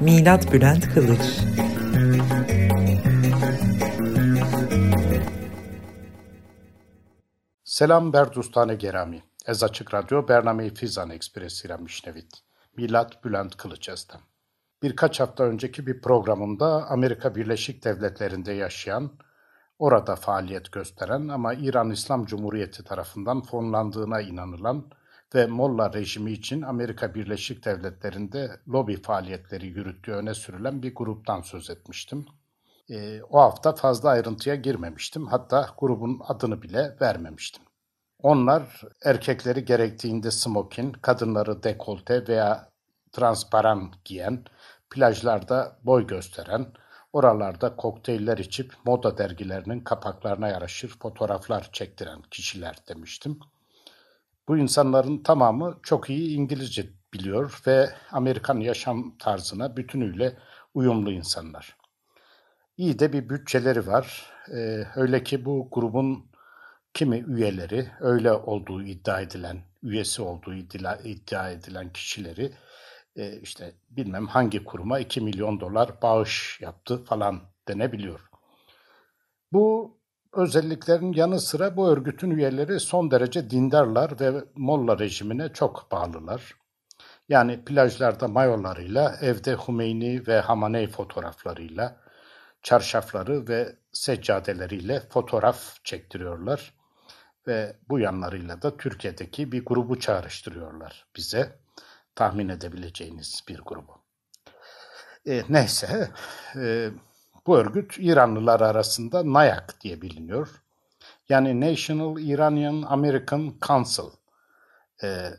Milat Bülent Kılıç Selam Berdustane Gerami. Ez Açık Radyo Bername-i Fizan Ekspresi Mişnevit. Milat Bülent Kılıç ezden. Birkaç hafta önceki bir programımda Amerika Birleşik Devletleri'nde yaşayan, orada faaliyet gösteren ama İran İslam Cumhuriyeti tarafından fonlandığına inanılan ve Molla rejimi için Amerika Birleşik Devletleri'nde lobi faaliyetleri yürüttüğü öne sürülen bir gruptan söz etmiştim. E, o hafta fazla ayrıntıya girmemiştim. Hatta grubun adını bile vermemiştim. Onlar erkekleri gerektiğinde smokin, kadınları dekolte veya transparan giyen, plajlarda boy gösteren, oralarda kokteyller içip moda dergilerinin kapaklarına yaraşır fotoğraflar çektiren kişiler demiştim. Bu insanların tamamı çok iyi İngilizce biliyor ve Amerikan yaşam tarzına bütünüyle uyumlu insanlar. İyi de bir bütçeleri var. Ee, öyle ki bu grubun kimi üyeleri öyle olduğu iddia edilen, üyesi olduğu iddia edilen kişileri e, işte bilmem hangi kuruma 2 milyon dolar bağış yaptı falan denebiliyor. Bu özelliklerin yanı sıra bu örgütün üyeleri son derece dindarlar ve molla rejimine çok bağlılar. Yani plajlarda mayolarıyla, evde Hümeyni ve Hamaney fotoğraflarıyla, çarşafları ve seccadeleriyle fotoğraf çektiriyorlar ve bu yanlarıyla da Türkiye'deki bir grubu çağrıştırıyorlar bize. Tahmin edebileceğiniz bir grubu. E, neyse, e, bu örgüt İranlılar arasında NAYAK diye biliniyor. Yani National Iranian American Council e,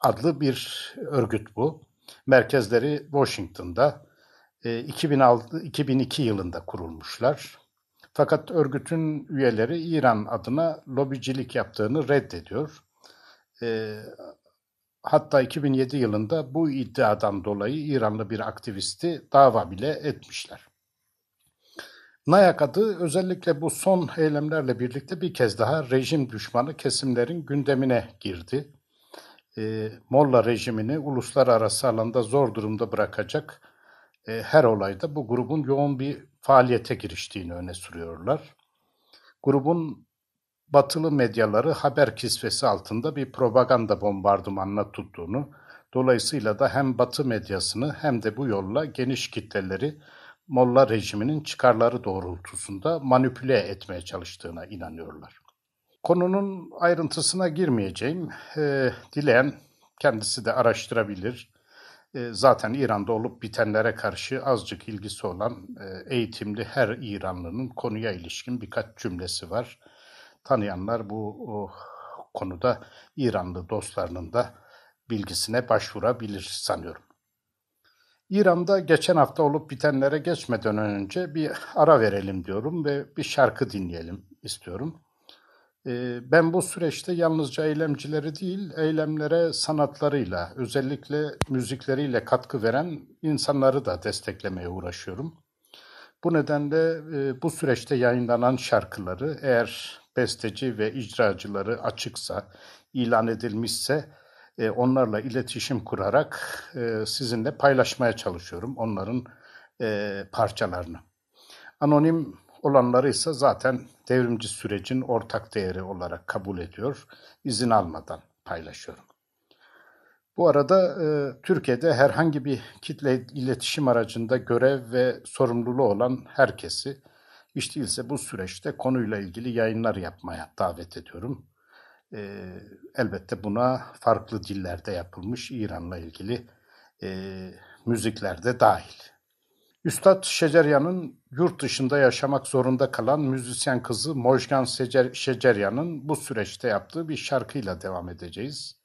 adlı bir örgüt bu. Merkezleri Washington'da. E, 2006, 2002 yılında kurulmuşlar. Fakat örgütün üyeleri İran adına lobicilik yaptığını reddediyor. E, hatta 2007 yılında bu iddiadan dolayı İranlı bir aktivisti dava bile etmişler. Nayak adı özellikle bu son eylemlerle birlikte bir kez daha rejim düşmanı kesimlerin gündemine girdi. E, Molla rejimini uluslararası alanda zor durumda bırakacak e, her olayda bu grubun yoğun bir faaliyete giriştiğini öne sürüyorlar. Grubun batılı medyaları haber kisvesi altında bir propaganda bombardımanına tuttuğunu, dolayısıyla da hem batı medyasını hem de bu yolla geniş kitleleri Molla rejiminin çıkarları doğrultusunda manipüle etmeye çalıştığına inanıyorlar. Konunun ayrıntısına girmeyeceğim. E, dileyen kendisi de araştırabilir. E, zaten İran'da olup bitenlere karşı azıcık ilgisi olan e, eğitimli her İranlının konuya ilişkin birkaç cümlesi var. Tanıyanlar bu o, konuda İranlı dostlarının da bilgisine başvurabilir sanıyorum. İran'da geçen hafta olup bitenlere geçmeden önce bir ara verelim diyorum ve bir şarkı dinleyelim istiyorum. Ee, ben bu süreçte yalnızca eylemcileri değil, eylemlere sanatlarıyla, özellikle müzikleriyle katkı veren insanları da desteklemeye uğraşıyorum. Bu nedenle e, bu süreçte yayınlanan şarkıları eğer besteci ve icracıları açıksa, ilan edilmişse e, onlarla iletişim kurarak e, sizinle paylaşmaya çalışıyorum onların e, parçalarını. Anonim olanları ise zaten devrimci sürecin ortak değeri olarak kabul ediyor, izin almadan paylaşıyorum. Bu arada e, Türkiye'de herhangi bir kitle iletişim aracında görev ve sorumluluğu olan herkesi, hiç değilse bu süreçte konuyla ilgili yayınlar yapmaya davet ediyorum. E, elbette buna farklı dillerde yapılmış İran'la ilgili e, müzikler de dahil. Üstad Şeceryan'ın yurt dışında yaşamak zorunda kalan müzisyen kızı Mojgan Secer, Şeceryan'ın bu süreçte yaptığı bir şarkıyla devam edeceğiz.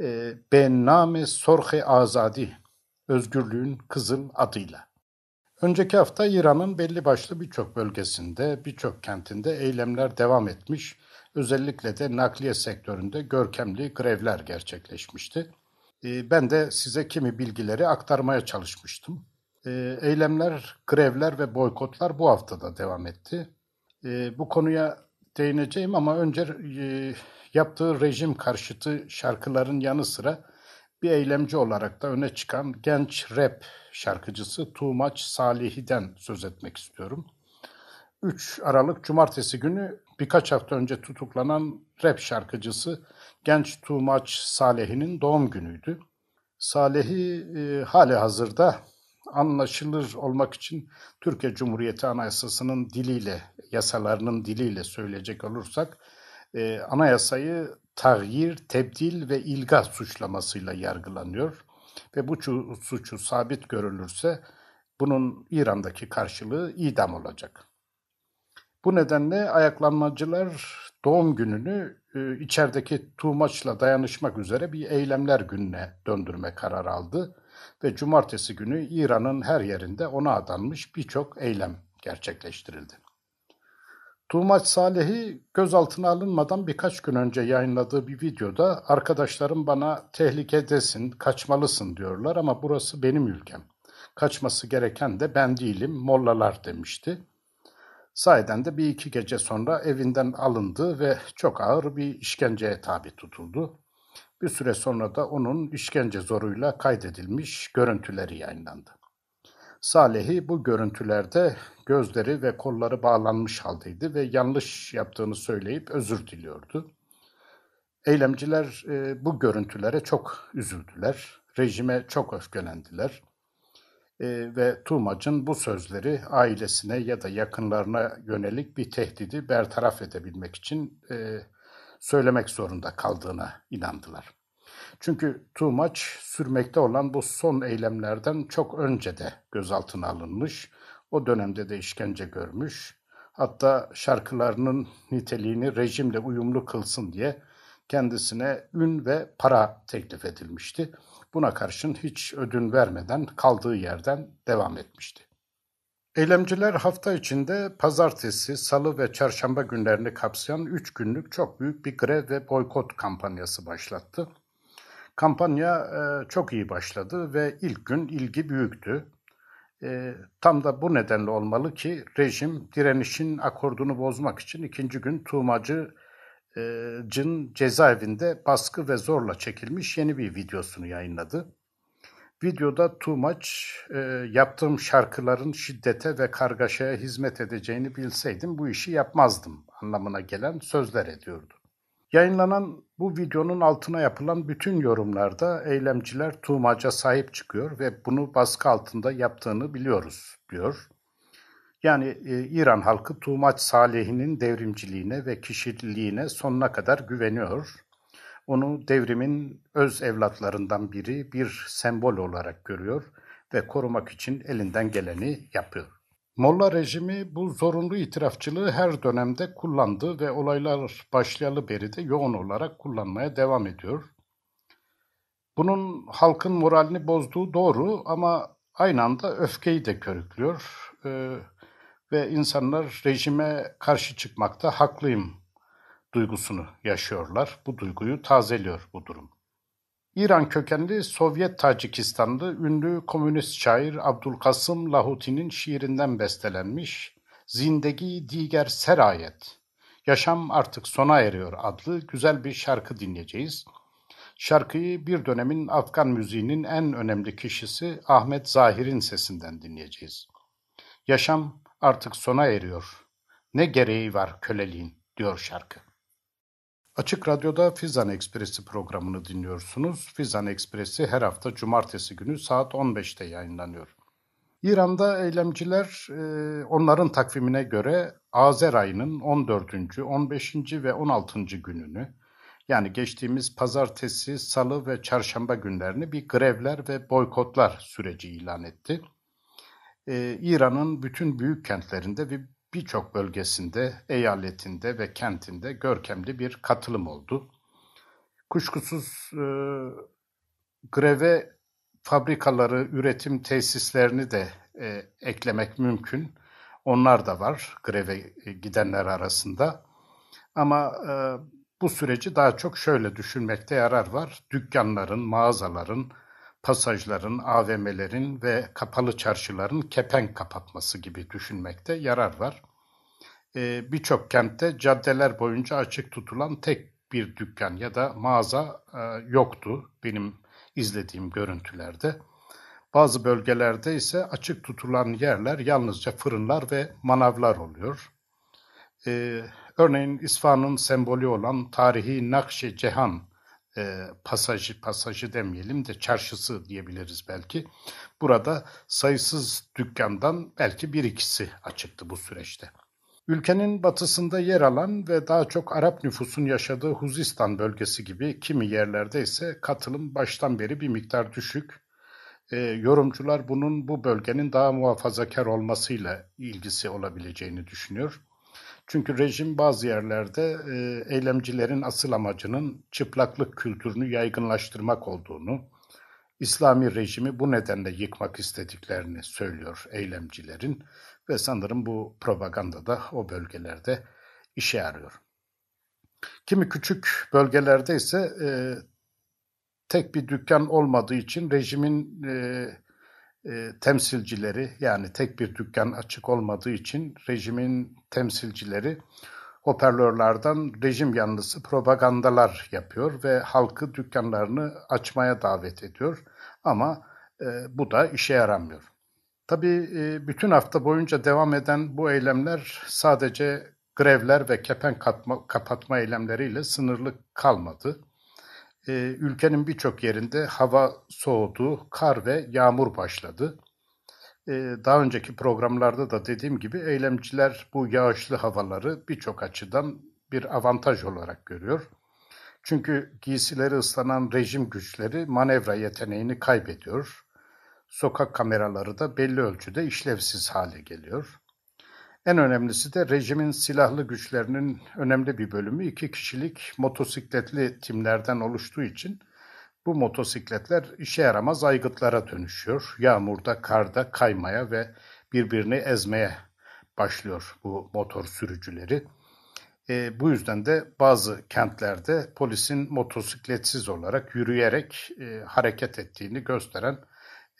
E, ben name sorhe azadi Özgürlüğün Kızıl adıyla. Önceki hafta İran'ın belli başlı birçok bölgesinde, birçok kentinde eylemler devam etmiş. Özellikle de nakliye sektöründe görkemli grevler gerçekleşmişti. Ee, ben de size kimi bilgileri aktarmaya çalışmıştım. Ee, eylemler, grevler ve boykotlar bu haftada devam etti. Ee, bu konuya değineceğim ama önce e, yaptığı rejim karşıtı şarkıların yanı sıra bir eylemci olarak da öne çıkan genç rap şarkıcısı Tuğmaç Salihi'den söz etmek istiyorum. 3 Aralık Cumartesi günü birkaç hafta önce tutuklanan rap şarkıcısı genç Tuğmaç Salihi'nin doğum günüydü. Salihi e, hali hazırda anlaşılır olmak için Türkiye Cumhuriyeti Anayasası'nın diliyle, yasalarının diliyle söyleyecek olursak, e, anayasayı tagyir, tebdil ve ilga suçlamasıyla yargılanıyor. Ve bu suçu sabit görülürse bunun İran'daki karşılığı idam olacak. Bu nedenle ayaklanmacılar doğum gününü e, içerideki tuğmaçla dayanışmak üzere bir eylemler gününe döndürme kararı aldı ve cumartesi günü İran'ın her yerinde ona adanmış birçok eylem gerçekleştirildi. Tuğmaç Salih'i gözaltına alınmadan birkaç gün önce yayınladığı bir videoda arkadaşlarım bana tehlikedesin, kaçmalısın diyorlar ama burası benim ülkem. Kaçması gereken de ben değilim, mollalar demişti. Sayeden de bir iki gece sonra evinden alındı ve çok ağır bir işkenceye tabi tutuldu. Bir süre sonra da onun işkence zoruyla kaydedilmiş görüntüleri yayınlandı. Salih'i bu görüntülerde gözleri ve kolları bağlanmış haldeydi ve yanlış yaptığını söyleyip özür diliyordu. Eylemciler e, bu görüntülere çok üzüldüler, rejime çok öfkelendiler e, ve Tuğmac'ın bu sözleri ailesine ya da yakınlarına yönelik bir tehdidi bertaraf edebilmek için e, söylemek zorunda kaldığına inandılar. Çünkü Tuğmaç sürmekte olan bu son eylemlerden çok önce de gözaltına alınmış, o dönemde de işkence görmüş, hatta şarkılarının niteliğini rejimle uyumlu kılsın diye kendisine ün ve para teklif edilmişti. Buna karşın hiç ödün vermeden kaldığı yerden devam etmişti. Eylemciler hafta içinde pazartesi, salı ve çarşamba günlerini kapsayan 3 günlük çok büyük bir grev ve boykot kampanyası başlattı. Kampanya e, çok iyi başladı ve ilk gün ilgi büyüktü. E, tam da bu nedenle olmalı ki rejim direnişin akordunu bozmak için ikinci gün Tuğmacı Cın cezaevinde baskı ve zorla çekilmiş yeni bir videosunu yayınladı. Videoda Tuğmaç, e, yaptığım şarkıların şiddete ve kargaşaya hizmet edeceğini bilseydim bu işi yapmazdım anlamına gelen sözler ediyordu. Yayınlanan bu videonun altına yapılan bütün yorumlarda eylemciler Tuğmaç'a sahip çıkıyor ve bunu baskı altında yaptığını biliyoruz diyor. Yani e, İran halkı Tuğmaç Salih'inin devrimciliğine ve kişiliğine sonuna kadar güveniyor. Onu devrimin öz evlatlarından biri bir sembol olarak görüyor ve korumak için elinden geleni yapıyor. Molla rejimi bu zorunlu itirafçılığı her dönemde kullandı ve olaylar başlayalı beri de yoğun olarak kullanmaya devam ediyor. Bunun halkın moralini bozduğu doğru ama aynı anda öfkeyi de körüklüyor ee, ve insanlar rejime karşı çıkmakta haklıyım duygusunu yaşıyorlar. Bu duyguyu tazeliyor bu durum. İran kökenli Sovyet Tacikistanlı ünlü komünist şair Abdülkasım Lahuti'nin şiirinden bestelenmiş Zindegi Diger Serayet, Yaşam Artık Sona Eriyor adlı güzel bir şarkı dinleyeceğiz. Şarkıyı bir dönemin Afgan müziğinin en önemli kişisi Ahmet Zahir'in sesinden dinleyeceğiz. Yaşam artık sona eriyor. Ne gereği var köleliğin diyor şarkı. Açık Radyo'da Fizan Ekspresi programını dinliyorsunuz. Fizan Ekspresi her hafta cumartesi günü saat 15'te yayınlanıyor. İran'da eylemciler e, onların takvimine göre Azer ayının 14., 15. ve 16. gününü yani geçtiğimiz pazartesi, salı ve çarşamba günlerini bir grevler ve boykotlar süreci ilan etti. Ee, İran'ın bütün büyük kentlerinde ve birçok bölgesinde, eyaletinde ve kentinde görkemli bir katılım oldu. Kuşkusuz e, greve fabrikaları, üretim tesislerini de e, eklemek mümkün. Onlar da var greve gidenler arasında. Ama e, bu süreci daha çok şöyle düşünmekte yarar var. Dükkanların, mağazaların, pasajların, AVM'lerin ve kapalı çarşıların kepenk kapatması gibi düşünmekte yarar var. Ee, Birçok kentte caddeler boyunca açık tutulan tek bir dükkan ya da mağaza e, yoktu benim izlediğim görüntülerde. Bazı bölgelerde ise açık tutulan yerler yalnızca fırınlar ve manavlar oluyor. Ee, örneğin İsfahan'ın sembolü olan tarihi Nakşi Cehan e, pasajı, pasajı demeyelim de çarşısı diyebiliriz belki. Burada sayısız dükkandan belki bir ikisi açıktı bu süreçte. Ülkenin batısında yer alan ve daha çok Arap nüfusun yaşadığı Huzistan bölgesi gibi kimi yerlerde ise katılım baştan beri bir miktar düşük. E, yorumcular bunun bu bölgenin daha muhafazakar olmasıyla ilgisi olabileceğini düşünüyor. Çünkü rejim bazı yerlerde e, eylemcilerin asıl amacının çıplaklık kültürünü yaygınlaştırmak olduğunu, İslami rejimi bu nedenle yıkmak istediklerini söylüyor eylemcilerin ve sanırım bu propaganda da o bölgelerde işe yarıyor. Kimi küçük bölgelerde ise e, tek bir dükkan olmadığı için rejimin e, e, temsilcileri yani tek bir dükkan açık olmadığı için rejimin temsilcileri hoparlörlerden rejim yanlısı propagandalar yapıyor ve halkı dükkanlarını açmaya davet ediyor. Ama e, bu da işe yaramıyor. Tabii e, bütün hafta boyunca devam eden bu eylemler sadece grevler ve kepen katma, kapatma eylemleriyle sınırlı kalmadı. E, ülkenin birçok yerinde hava soğudu, kar ve yağmur başladı. E, daha önceki programlarda da dediğim gibi eylemciler bu yağışlı havaları birçok açıdan bir avantaj olarak görüyor. Çünkü giysileri ıslanan rejim güçleri manevra yeteneğini kaybediyor. Sokak kameraları da belli ölçüde işlevsiz hale geliyor. En önemlisi de rejimin silahlı güçlerinin önemli bir bölümü iki kişilik motosikletli timlerden oluştuğu için bu motosikletler işe yaramaz aygıtlara dönüşüyor. Yağmurda, karda kaymaya ve birbirini ezmeye başlıyor bu motor sürücüleri. E, bu yüzden de bazı kentlerde polisin motosikletsiz olarak yürüyerek e, hareket ettiğini gösteren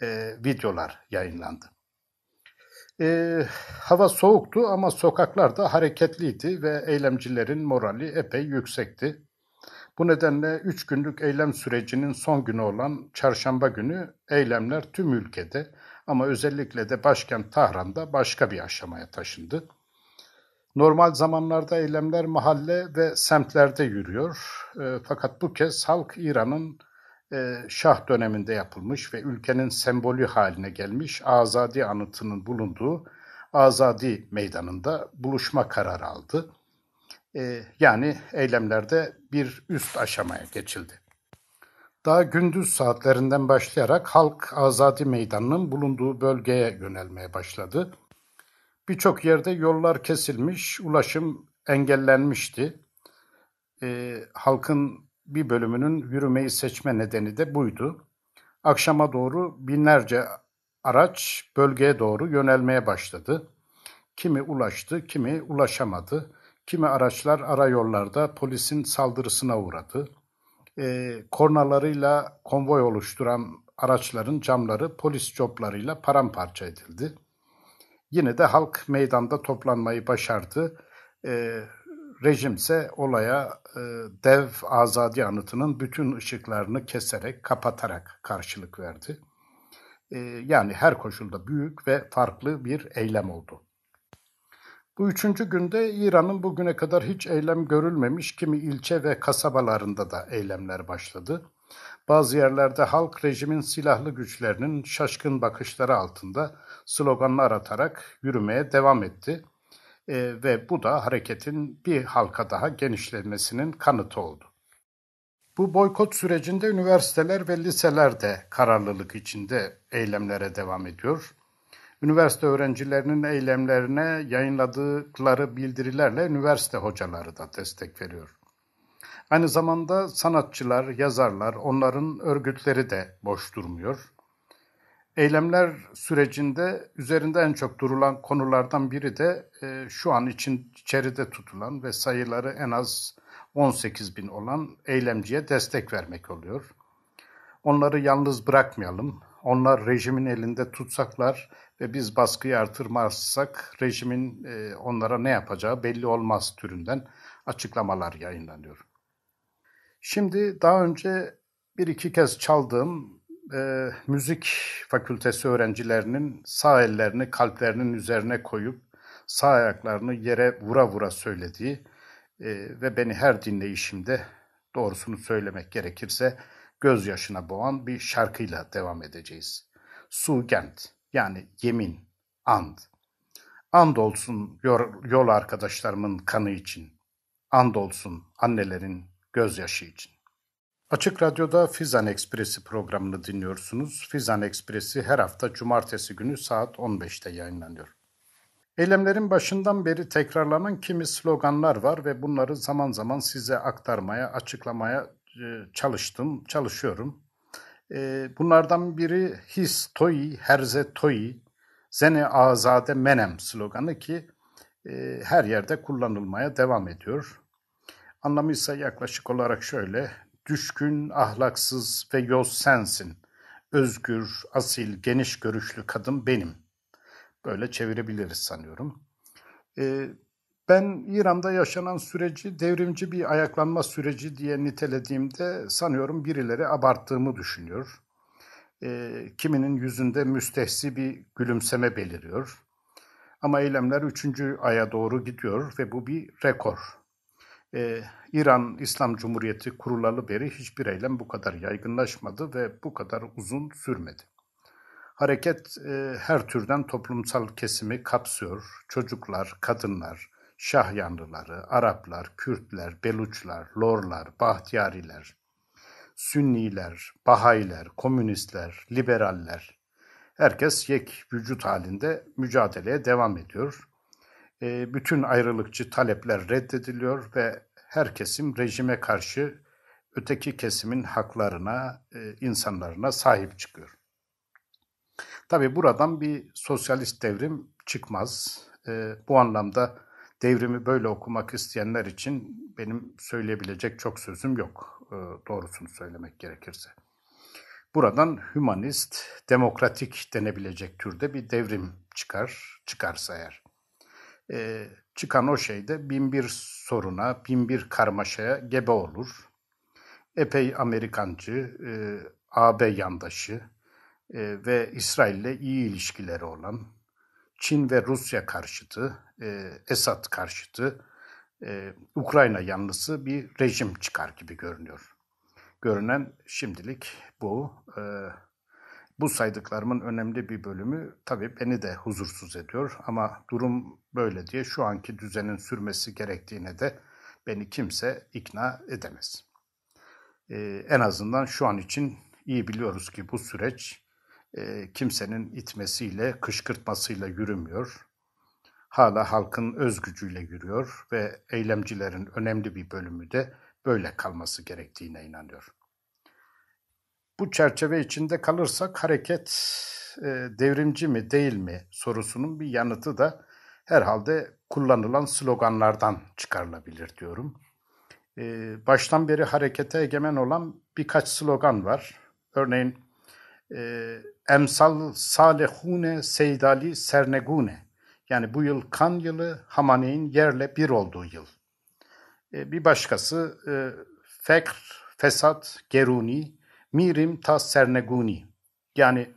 e, videolar yayınlandı. E, hava soğuktu ama sokaklar da hareketliydi ve eylemcilerin morali epey yüksekti. Bu nedenle 3 günlük eylem sürecinin son günü olan çarşamba günü eylemler tüm ülkede ama özellikle de başkent Tahran'da başka bir aşamaya taşındı. Normal zamanlarda eylemler mahalle ve semtlerde yürüyor. E, fakat bu kez halk İran'ın Şah döneminde yapılmış ve ülkenin sembolü haline gelmiş Azadi anıtının bulunduğu Azadi Meydanı'nda buluşma kararı aldı. E, yani eylemlerde bir üst aşamaya geçildi. Daha gündüz saatlerinden başlayarak halk Azadi Meydanı'nın bulunduğu bölgeye yönelmeye başladı. Birçok yerde yollar kesilmiş, ulaşım engellenmişti. E, halkın bir bölümünün yürümeyi seçme nedeni de buydu. Akşama doğru binlerce araç bölgeye doğru yönelmeye başladı. Kimi ulaştı, kimi ulaşamadı. Kimi araçlar ara yollarda polisin saldırısına uğradı. E, kornalarıyla konvoy oluşturan araçların camları polis coplarıyla paramparça edildi. Yine de halk meydanda toplanmayı başardı. E, Rejim ise olaya e, dev azadi anıtının bütün ışıklarını keserek, kapatarak karşılık verdi. E, yani her koşulda büyük ve farklı bir eylem oldu. Bu üçüncü günde İran'ın bugüne kadar hiç eylem görülmemiş kimi ilçe ve kasabalarında da eylemler başladı. Bazı yerlerde halk rejimin silahlı güçlerinin şaşkın bakışları altında sloganlar atarak yürümeye devam etti e, ve bu da hareketin bir halka daha genişlemesinin kanıtı oldu. Bu boykot sürecinde üniversiteler ve liseler de kararlılık içinde eylemlere devam ediyor. Üniversite öğrencilerinin eylemlerine yayınladıkları bildirilerle üniversite hocaları da destek veriyor. Aynı zamanda sanatçılar, yazarlar, onların örgütleri de boş durmuyor. Eylemler sürecinde üzerinde en çok durulan konulardan biri de e, şu an için içeride tutulan ve sayıları en az 18 bin olan eylemciye destek vermek oluyor. Onları yalnız bırakmayalım. Onlar rejimin elinde tutsaklar ve biz baskıyı artırmazsak rejimin e, onlara ne yapacağı belli olmaz türünden açıklamalar yayınlanıyor. Şimdi daha önce bir iki kez çaldığım e, müzik fakültesi öğrencilerinin sağ ellerini kalplerinin üzerine koyup sağ ayaklarını yere vura vura söylediği e, ve beni her dinleyişimde doğrusunu söylemek gerekirse gözyaşına boğan bir şarkıyla devam edeceğiz. Sugent yani yemin, and. And olsun yol arkadaşlarımın kanı için. And olsun annelerin gözyaşı için. Açık Radyo'da Fizan Ekspresi programını dinliyorsunuz. Fizan Ekspresi her hafta cumartesi günü saat 15'te yayınlanıyor. Eylemlerin başından beri tekrarlanan kimi sloganlar var ve bunları zaman zaman size aktarmaya, açıklamaya e, çalıştım, çalışıyorum. E, bunlardan biri His Toi, Herze Toi, Zene Azade Menem sloganı ki e, her yerde kullanılmaya devam ediyor. Anlamı ise yaklaşık olarak şöyle, düşkün, ahlaksız ve yoz sensin. Özgür, asil, geniş görüşlü kadın benim. Böyle çevirebiliriz sanıyorum. Ee, ben İran'da yaşanan süreci devrimci bir ayaklanma süreci diye nitelediğimde sanıyorum birileri abarttığımı düşünüyor. Ee, kiminin yüzünde müstehsi bir gülümseme beliriyor. Ama eylemler üçüncü aya doğru gidiyor ve bu bir rekor. Ee, İran İslam Cumhuriyeti kurulalı beri hiçbir eylem bu kadar yaygınlaşmadı ve bu kadar uzun sürmedi. Hareket e, her türden toplumsal kesimi kapsıyor. Çocuklar, kadınlar, Şahyanlıları, Araplar, Kürtler, Beluçlar, Lorlar, Bahtiyariler, Sünniler, Bahayiler, Komünistler, Liberaller, herkes yek vücut halinde mücadeleye devam ediyor. E, bütün ayrılıkçı talepler reddediliyor ve her kesim rejime karşı öteki kesimin haklarına, e, insanlarına sahip çıkıyor. Tabi buradan bir sosyalist devrim çıkmaz. E, bu anlamda devrimi böyle okumak isteyenler için benim söyleyebilecek çok sözüm yok. E, doğrusunu söylemek gerekirse. Buradan hümanist, demokratik denebilecek türde bir devrim çıkar, çıkarsa eğer. E, çıkan o şeyde bin bir soruna, bin bir karmaşaya gebe olur. Epey Amerikancı, e, AB yandaşı e, ve İsrail'le iyi ilişkileri olan, Çin ve Rusya karşıtı, e, Esad karşıtı, e, Ukrayna yanlısı bir rejim çıkar gibi görünüyor. Görünen şimdilik bu. E, bu saydıklarımın önemli bir bölümü tabii beni de huzursuz ediyor ama durum böyle diye şu anki düzenin sürmesi gerektiğine de beni kimse ikna edemez. Ee, en azından şu an için iyi biliyoruz ki bu süreç e, kimsenin itmesiyle, kışkırtmasıyla yürümüyor. Hala halkın öz gücüyle yürüyor ve eylemcilerin önemli bir bölümü de böyle kalması gerektiğine inanıyor. Bu çerçeve içinde kalırsak hareket e, devrimci mi değil mi sorusunun bir yanıtı da herhalde kullanılan sloganlardan çıkarılabilir diyorum. E, baştan beri harekete egemen olan birkaç slogan var. Örneğin e, Emsal Salehune Seydali Sernegune yani bu yıl kan yılı Hamane'in yerle bir olduğu yıl. E, bir başkası e, Fekr, Fesat, Geruni, Mirim ta Serneguni yani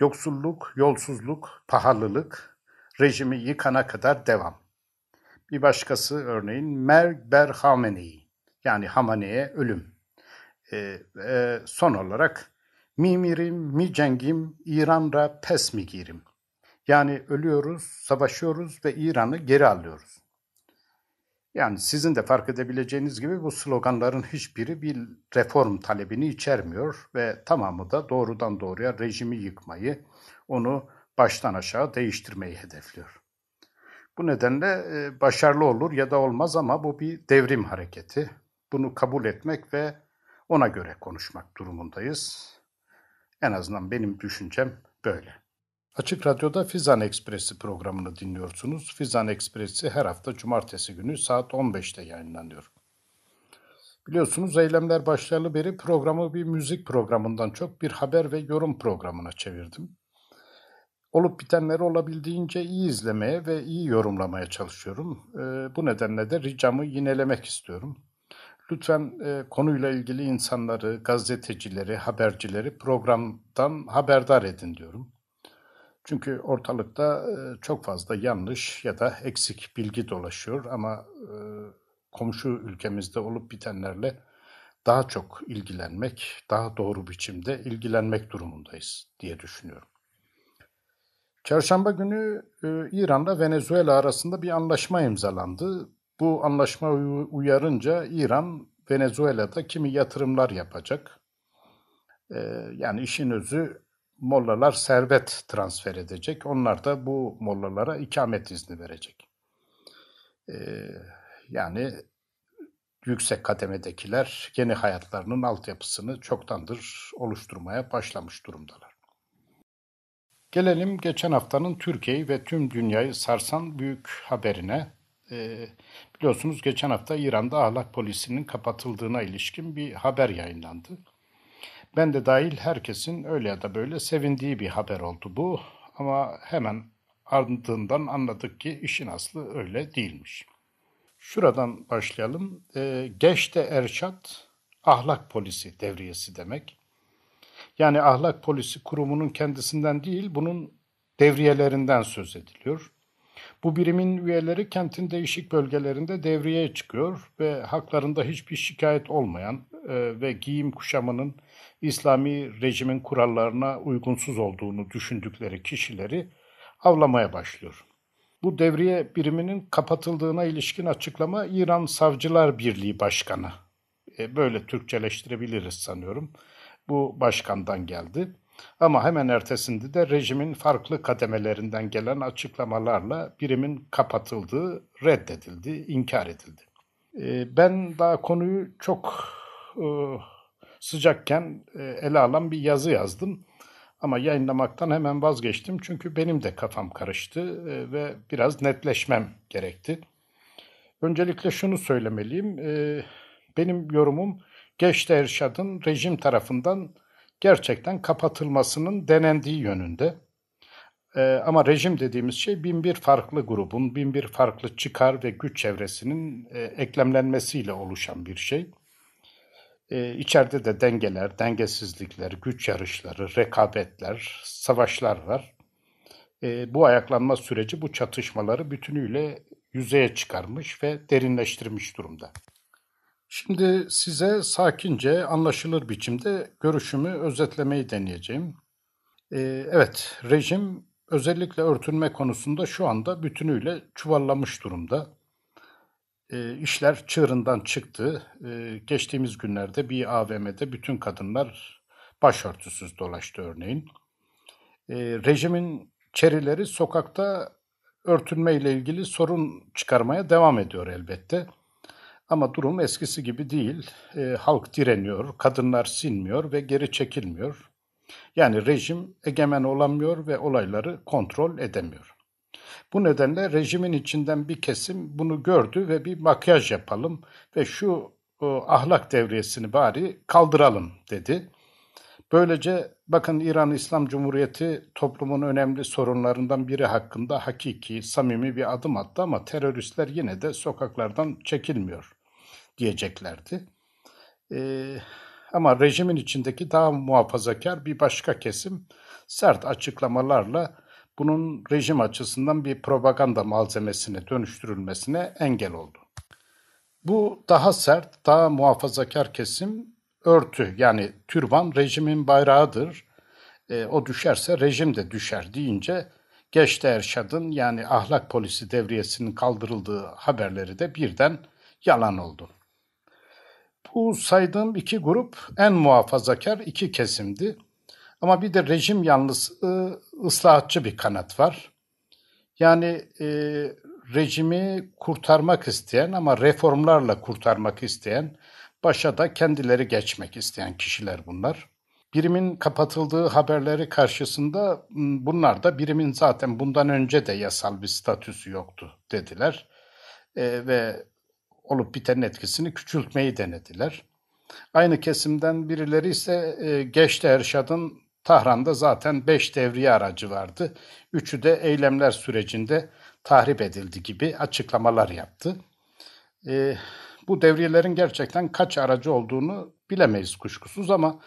yoksulluk, yolsuzluk, pahalılık rejimi yıkana kadar devam. Bir başkası örneğin Mer Ber Hamenei yani Hamane'ye ölüm. Ee, e, son olarak Mimirim, mi cengim, İran'ra pes mi girim? Yani ölüyoruz, savaşıyoruz ve İran'ı geri alıyoruz. Yani sizin de fark edebileceğiniz gibi bu sloganların hiçbiri bir reform talebini içermiyor ve tamamı da doğrudan doğruya rejimi yıkmayı, onu baştan aşağı değiştirmeyi hedefliyor. Bu nedenle e, başarılı olur ya da olmaz ama bu bir devrim hareketi. Bunu kabul etmek ve ona göre konuşmak durumundayız. En azından benim düşüncem böyle. Açık Radyo'da Fizan Ekspresi programını dinliyorsunuz. Fizan Ekspresi her hafta cumartesi günü saat 15'te yayınlanıyor. Biliyorsunuz eylemler başlayalı beri programı bir müzik programından çok bir haber ve yorum programına çevirdim. Olup bitenleri olabildiğince iyi izlemeye ve iyi yorumlamaya çalışıyorum. Ee, bu nedenle de ricamı yinelemek istiyorum. Lütfen e, konuyla ilgili insanları, gazetecileri, habercileri programdan haberdar edin diyorum. Çünkü ortalıkta e, çok fazla yanlış ya da eksik bilgi dolaşıyor ama e, komşu ülkemizde olup bitenlerle daha çok ilgilenmek, daha doğru biçimde ilgilenmek durumundayız diye düşünüyorum. Çarşamba günü e, İran'la Venezuela arasında bir anlaşma imzalandı. Bu anlaşma uyarınca İran Venezuela'da kimi yatırımlar yapacak. Yani işin özü mollalar servet transfer edecek. Onlar da bu mollalara ikamet izni verecek. E, yani yüksek kademedekiler yeni hayatlarının altyapısını çoktandır oluşturmaya başlamış durumdalar. Gelelim geçen haftanın Türkiye'yi ve tüm dünyayı sarsan büyük haberine. Ee, biliyorsunuz geçen hafta İran'da ahlak polisinin kapatıldığına ilişkin bir haber yayınlandı. Ben de dahil herkesin öyle ya da böyle sevindiği bir haber oldu bu. Ama hemen ardından anladık ki işin aslı öyle değilmiş. Şuradan başlayalım. E, Geçte Erşat ahlak polisi devriyesi demek. Yani ahlak polisi kurumunun kendisinden değil, bunun devriyelerinden söz ediliyor. Bu birimin üyeleri kentin değişik bölgelerinde devriyeye çıkıyor ve haklarında hiçbir şikayet olmayan e, ve giyim kuşamının İslami rejimin kurallarına uygunsuz olduğunu düşündükleri kişileri avlamaya başlıyor. Bu devriye biriminin kapatıldığına ilişkin açıklama İran Savcılar Birliği Başkanı. E, böyle Türkçeleştirebiliriz sanıyorum. Bu başkandan geldi. Ama hemen ertesinde de rejimin farklı kademelerinden gelen açıklamalarla birimin kapatıldığı reddedildi, inkar edildi. E, ben daha konuyu çok e, sıcakken ele alan bir yazı yazdım. Ama yayınlamaktan hemen vazgeçtim çünkü benim de kafam karıştı e, ve biraz netleşmem gerekti. Öncelikle şunu söylemeliyim. E, benim yorumum Geçte Erşad'ın rejim tarafından gerçekten kapatılmasının denendiği yönünde. E, ama rejim dediğimiz şey bin bir farklı grubun, bin bir farklı çıkar ve güç çevresinin eklemlenmesiyle oluşan bir şey. E, içeride de dengeler, dengesizlikler, güç yarışları, rekabetler, savaşlar var. E, bu ayaklanma süreci bu çatışmaları bütünüyle yüzeye çıkarmış ve derinleştirmiş durumda. Şimdi size sakince, anlaşılır biçimde görüşümü özetlemeyi deneyeceğim. Ee, evet, rejim özellikle örtünme konusunda şu anda bütünüyle çuvallamış durumda e, işler çığırından çıktı. E, geçtiğimiz günlerde bir AVM'de bütün kadınlar başörtüsüz dolaştı örneğin. E, rejimin çerileri sokakta örtünme ile ilgili sorun çıkarmaya devam ediyor elbette. Ama durum eskisi gibi değil. E, halk direniyor, kadınlar sinmiyor ve geri çekilmiyor. Yani rejim egemen olamıyor ve olayları kontrol edemiyor. Bu nedenle rejimin içinden bir kesim bunu gördü ve bir makyaj yapalım ve şu o, ahlak devriyesini bari kaldıralım dedi. Böylece bakın İran İslam Cumhuriyeti toplumun önemli sorunlarından biri hakkında hakiki, samimi bir adım attı ama teröristler yine de sokaklardan çekilmiyor diyeceklerdi. Ee, ama rejimin içindeki daha muhafazakar bir başka kesim sert açıklamalarla bunun rejim açısından bir propaganda malzemesine dönüştürülmesine engel oldu. Bu daha sert, daha muhafazakar kesim örtü yani türban rejimin bayrağıdır. E, o düşerse rejim de düşer deyince Geçte Erşad'ın yani ahlak polisi devriyesinin kaldırıldığı haberleri de birden yalan oldu. Bu saydığım iki grup en muhafazakar iki kesimdi. Ama bir de rejim yanlısı ıslahatçı bir kanat var. Yani e, rejimi kurtarmak isteyen ama reformlarla kurtarmak isteyen, başa da kendileri geçmek isteyen kişiler bunlar. Birimin kapatıldığı haberleri karşısında bunlar da birimin zaten bundan önce de yasal bir statüsü yoktu dediler. E, ve olup bitenin etkisini küçültmeyi denediler. Aynı kesimden birileri ise e, Geçti Erşad'ın Tahran'da zaten beş devriye aracı vardı. Üçü de eylemler sürecinde tahrip edildi gibi açıklamalar yaptı. E, bu devriyelerin gerçekten kaç aracı olduğunu bilemeyiz kuşkusuz ama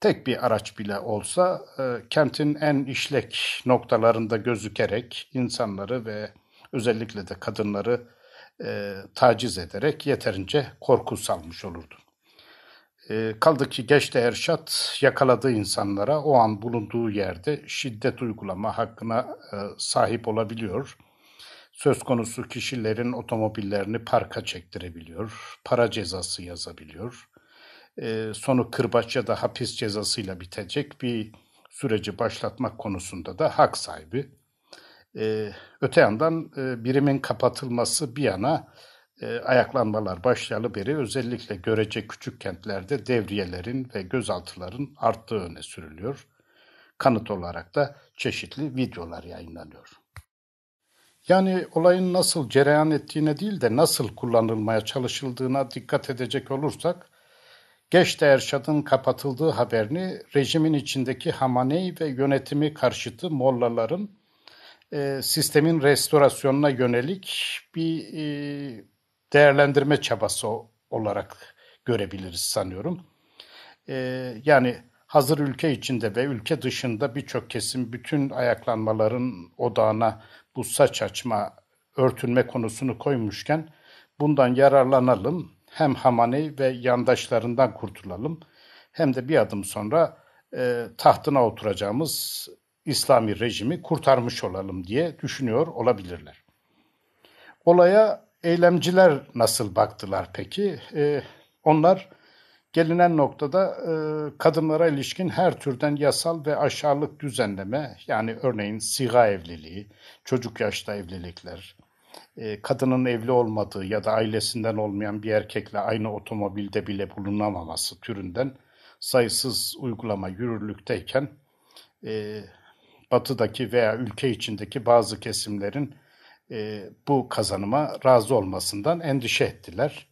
tek bir araç bile olsa e, kentin en işlek noktalarında gözükerek insanları ve özellikle de kadınları e, taciz ederek yeterince korku salmış olurdu. E, kaldı ki Geçte Erşat yakaladığı insanlara o an bulunduğu yerde şiddet uygulama hakkına e, sahip olabiliyor. Söz konusu kişilerin otomobillerini parka çektirebiliyor, para cezası yazabiliyor. E, sonu kırbaç ya da hapis cezasıyla bitecek bir süreci başlatmak konusunda da hak sahibi. E, öte yandan e, birimin kapatılması bir yana e, ayaklanmalar başlayalı beri özellikle görece küçük kentlerde devriyelerin ve gözaltıların arttığı öne sürülüyor. Kanıt olarak da çeşitli videolar yayınlanıyor. Yani olayın nasıl cereyan ettiğine değil de nasıl kullanılmaya çalışıldığına dikkat edecek olursak, Geçte Erşad'ın kapatıldığı haberini rejimin içindeki Hamaney ve yönetimi karşıtı mollaların e, sistemin restorasyonuna yönelik bir e, değerlendirme çabası olarak görebiliriz sanıyorum. E, yani hazır ülke içinde ve ülke dışında birçok kesim bütün ayaklanmaların odağına bu saç açma, örtünme konusunu koymuşken bundan yararlanalım, hem Hamaney ve yandaşlarından kurtulalım hem de bir adım sonra e, tahtına oturacağımız İslami rejimi kurtarmış olalım diye düşünüyor olabilirler. Olaya eylemciler nasıl baktılar peki? Ee, onlar gelinen noktada e, kadınlara ilişkin her türden yasal ve aşağılık düzenleme yani örneğin siga evliliği, çocuk yaşta evlilikler, e, kadının evli olmadığı ya da ailesinden olmayan bir erkekle aynı otomobilde bile bulunamaması türünden sayısız uygulama yürürlükteyken e, batıdaki veya ülke içindeki bazı kesimlerin e, bu kazanıma razı olmasından endişe ettiler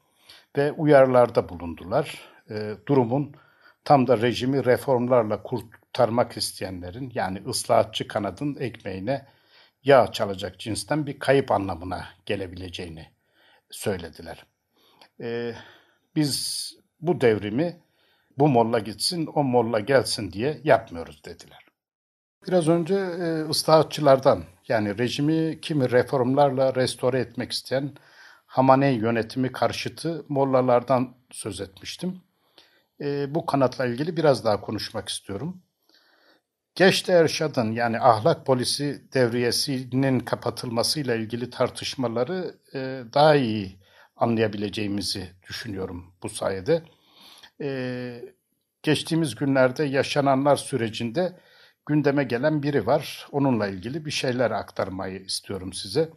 ve uyarılarda bulundular. E, durumun tam da rejimi reformlarla kurtarmak isteyenlerin yani ıslahatçı kanadın ekmeğine yağ çalacak cinsten bir kayıp anlamına gelebileceğini söylediler. E, biz bu devrimi bu molla gitsin, o molla gelsin diye yapmıyoruz dediler. Biraz önce e, ıslahatçılardan yani rejimi kimi reformlarla restore etmek isteyen Hamaney yönetimi karşıtı mollalardan söz etmiştim. E, bu kanatla ilgili biraz daha konuşmak istiyorum. Geçti Erşad'ın yani ahlak polisi devriyesinin kapatılmasıyla ilgili tartışmaları e, daha iyi anlayabileceğimizi düşünüyorum bu sayede. E, geçtiğimiz günlerde yaşananlar sürecinde gündeme gelen biri var. Onunla ilgili bir şeyler aktarmayı istiyorum size.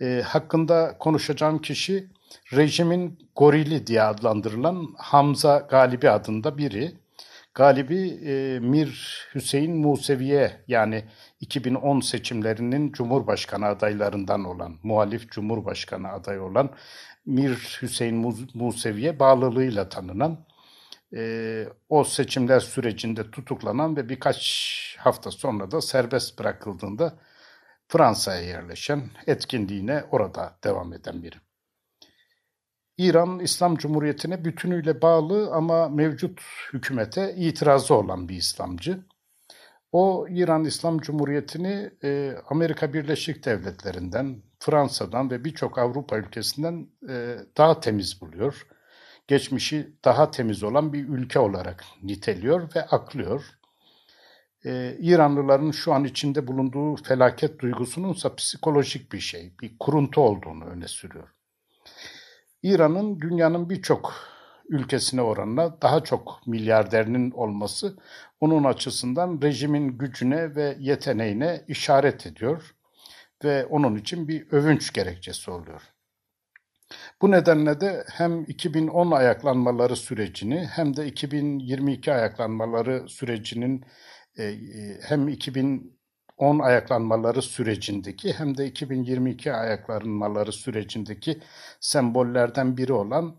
E, hakkında konuşacağım kişi rejimin gorili diye adlandırılan Hamza Galibi adında biri. Galibi e, Mir Hüseyin Museviye yani 2010 seçimlerinin Cumhurbaşkanı adaylarından olan, muhalif Cumhurbaşkanı adayı olan Mir Hüseyin Museviye bağlılığıyla tanınan e, o seçimler sürecinde tutuklanan ve birkaç hafta sonra da serbest bırakıldığında Fransa'ya yerleşen, etkinliğine orada devam eden biri. İran İslam Cumhuriyeti'ne bütünüyle bağlı ama mevcut hükümete itirazı olan bir İslamcı. O İran İslam Cumhuriyeti'ni e, Amerika Birleşik Devletleri'nden, Fransa'dan ve birçok Avrupa ülkesinden e, daha temiz buluyor geçmişi daha temiz olan bir ülke olarak niteliyor ve aklıyor. Ee, İranlıların şu an içinde bulunduğu felaket duygusunun ise psikolojik bir şey, bir kuruntu olduğunu öne sürüyor. İran'ın dünyanın birçok ülkesine oranla daha çok milyarderinin olması onun açısından rejimin gücüne ve yeteneğine işaret ediyor ve onun için bir övünç gerekçesi oluyor. Bu nedenle de hem 2010 ayaklanmaları sürecini hem de 2022 ayaklanmaları sürecinin e, e, hem 2010 ayaklanmaları sürecindeki hem de 2022 ayaklanmaları sürecindeki sembollerden biri olan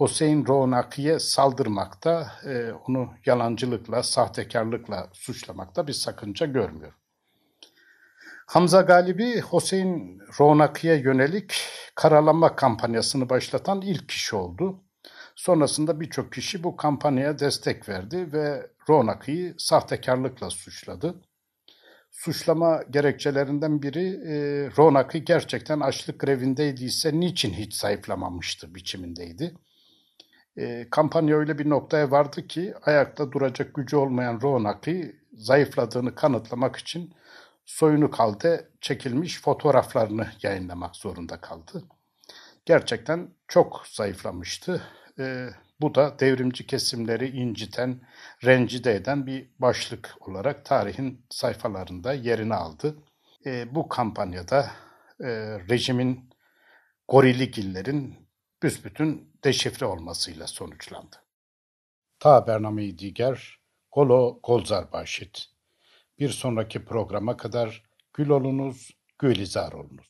Hüseyin Ronaki'ye saldırmakta, e, onu yalancılıkla, sahtekarlıkla suçlamakta bir sakınca görmüyor. Hamza Galibi Hüseyin Ronaki'ye yönelik karalama kampanyasını başlatan ilk kişi oldu. Sonrasında birçok kişi bu kampanyaya destek verdi ve Ronaki'yi sahtekarlıkla suçladı. Suçlama gerekçelerinden biri e, Ronaki gerçekten açlık grevindeydiyse niçin hiç zayıflamamıştı biçimindeydi. E, kampanya öyle bir noktaya vardı ki ayakta duracak gücü olmayan Ronaki zayıfladığını kanıtlamak için soyunu halde çekilmiş fotoğraflarını yayınlamak zorunda kaldı. Gerçekten çok zayıflamıştı. E, bu da devrimci kesimleri inciten, rencide eden bir başlık olarak tarihin sayfalarında yerini aldı. E, bu kampanyada e, rejimin goriligillerin büsbütün deşifre olmasıyla sonuçlandı. Ta Bernameyi Diger, Golo Golzar Başit. Bir sonraki programa kadar gül olunuz, gülizar olunuz.